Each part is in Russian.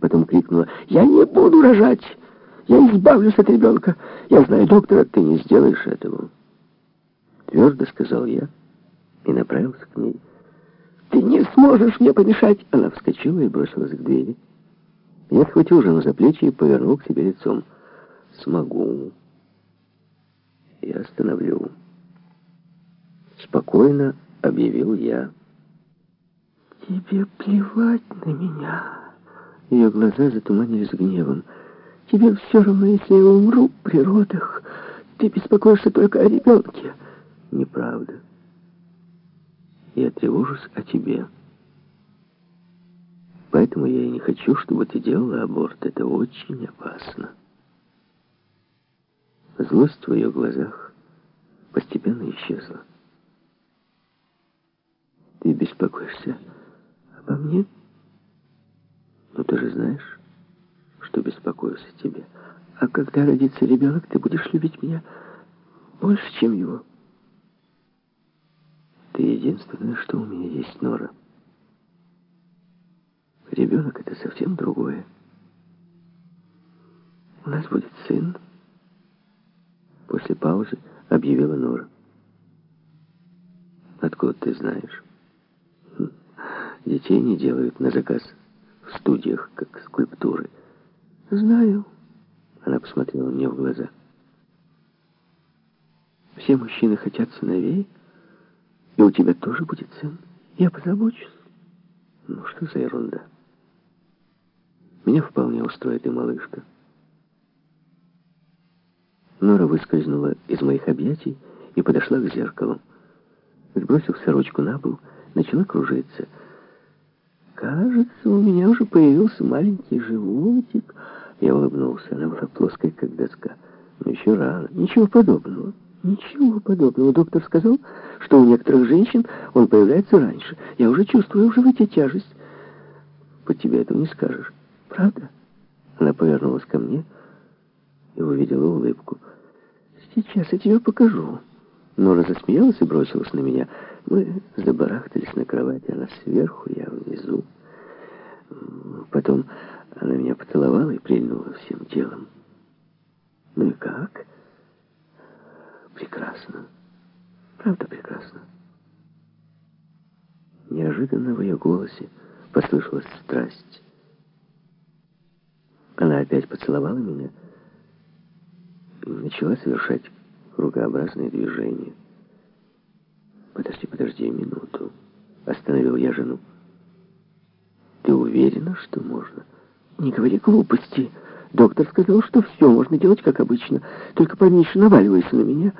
Потом крикнула, «Я не буду рожать! Я избавлюсь от ребенка! Я знаю доктора, ты не сделаешь этого!» Твердо сказал я и направился к ней. «Ты не сможешь мне помешать!» Она вскочила и бросилась к двери. Я схватил жену за плечи и повернул к себе лицом. «Смогу. Я остановлю». Спокойно объявил я. «Тебе плевать на меня!» Ее глаза затуманились гневом. «Тебе все равно, если я умру при родах. Ты беспокоишься только о ребенке». «Неправда. Я тревожусь о тебе. Поэтому я и не хочу, чтобы ты делала аборт. Это очень опасно». Злость в ее глазах постепенно исчезла. «Ты беспокоишься обо мне?» Но ты же знаешь, что беспокоюсь о тебе. А когда родится ребенок, ты будешь любить меня больше, чем его. Ты единственное, что у меня есть, Нора. Ребенок — это совсем другое. У нас будет сын. После паузы объявила Нора. Откуда ты знаешь? Хм, детей не делают на заказ студиях, как скульптуры. Знаю. Она посмотрела мне в глаза. Все мужчины хотят сыновей, и у тебя тоже будет сын. Я позабочусь. Ну, что за ерунда? Меня вполне устроит и малышка. Нора выскользнула из моих объятий и подошла к зеркалу. Сбросив сорочку на пол, начала кружиться — Кажется, у меня уже появился маленький животик. Я улыбнулся. Она была плоская, как доска. Но еще рано. Ничего подобного. Ничего подобного. Доктор сказал, что у некоторых женщин он появляется раньше. Я уже чувствую в животе тяжесть. По тебе этого не скажешь. Правда? Она повернулась ко мне и увидела улыбку. Сейчас я тебе покажу. Нора засмеялась и бросилась на меня. Мы забарахтались на кровати, она сверху, я внизу. Потом она меня поцеловала и прильнула всем телом. Ну и как? Прекрасно. Правда прекрасно. Неожиданно в ее голосе послышалась страсть. Она опять поцеловала меня и начала совершать кругообразные движения. «Подожди, подожди минуту», — остановил я жену. «Ты уверена, что можно?» «Не говори глупости. Доктор сказал, что все можно делать, как обычно, только поменьше наваливайся на меня.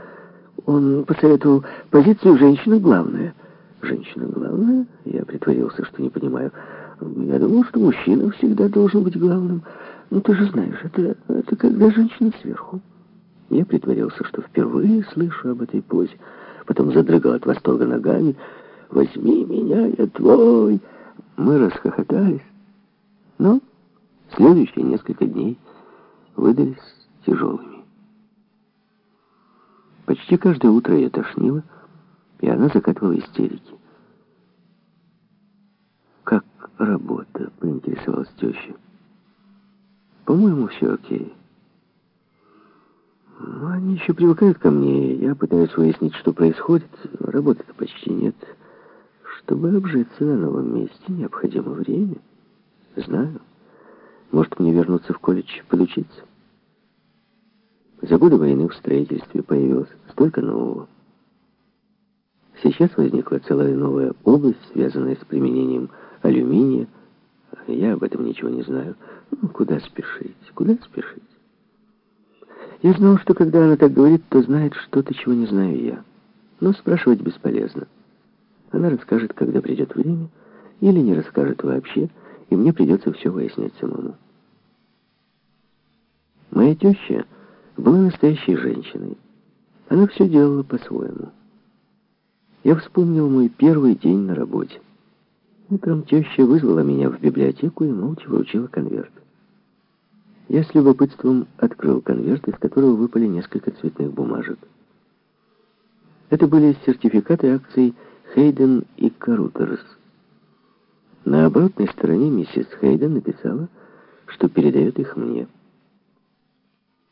Он посоветовал позицию «женщина главная». «Женщина главная?» Я притворился, что не понимаю. Я думал, что мужчина всегда должен быть главным. Ну, ты же знаешь, это, это когда женщина сверху. Я притворился, что впервые слышу об этой позе. Потом задрыгал от восторга ногами. «Возьми меня, я твой!» Мы расхохотались. Но следующие несколько дней выдались тяжелыми. Почти каждое утро ее тошнило, и она закатывала истерики. «Как работа?» — поинтересовалась теща. «По-моему, все окей». Еще привыкают ко мне. Я пытаюсь выяснить, что происходит. Работы-то почти нет. Чтобы обжиться на новом месте, необходимо время. Знаю. Может, мне вернуться в колледж подучиться? За годы войны в строительстве появилось столько нового. Сейчас возникла целая новая область, связанная с применением алюминия. Я об этом ничего не знаю. Ну, куда спешить? Куда спешить? Я знал, что когда она так говорит, то знает что-то, чего не знаю я. Но спрашивать бесполезно. Она расскажет, когда придет время, или не расскажет вообще, и мне придется все выяснять самому. Моя теща была настоящей женщиной. Она все делала по-своему. Я вспомнил мой первый день на работе. Утром теща вызвала меня в библиотеку и молча вручила конверт. Я с любопытством открыл конверт, из которого выпали несколько цветных бумажек. Это были сертификаты акций Хейден и Карутерс. На обратной стороне миссис Хейден написала, что передает их мне.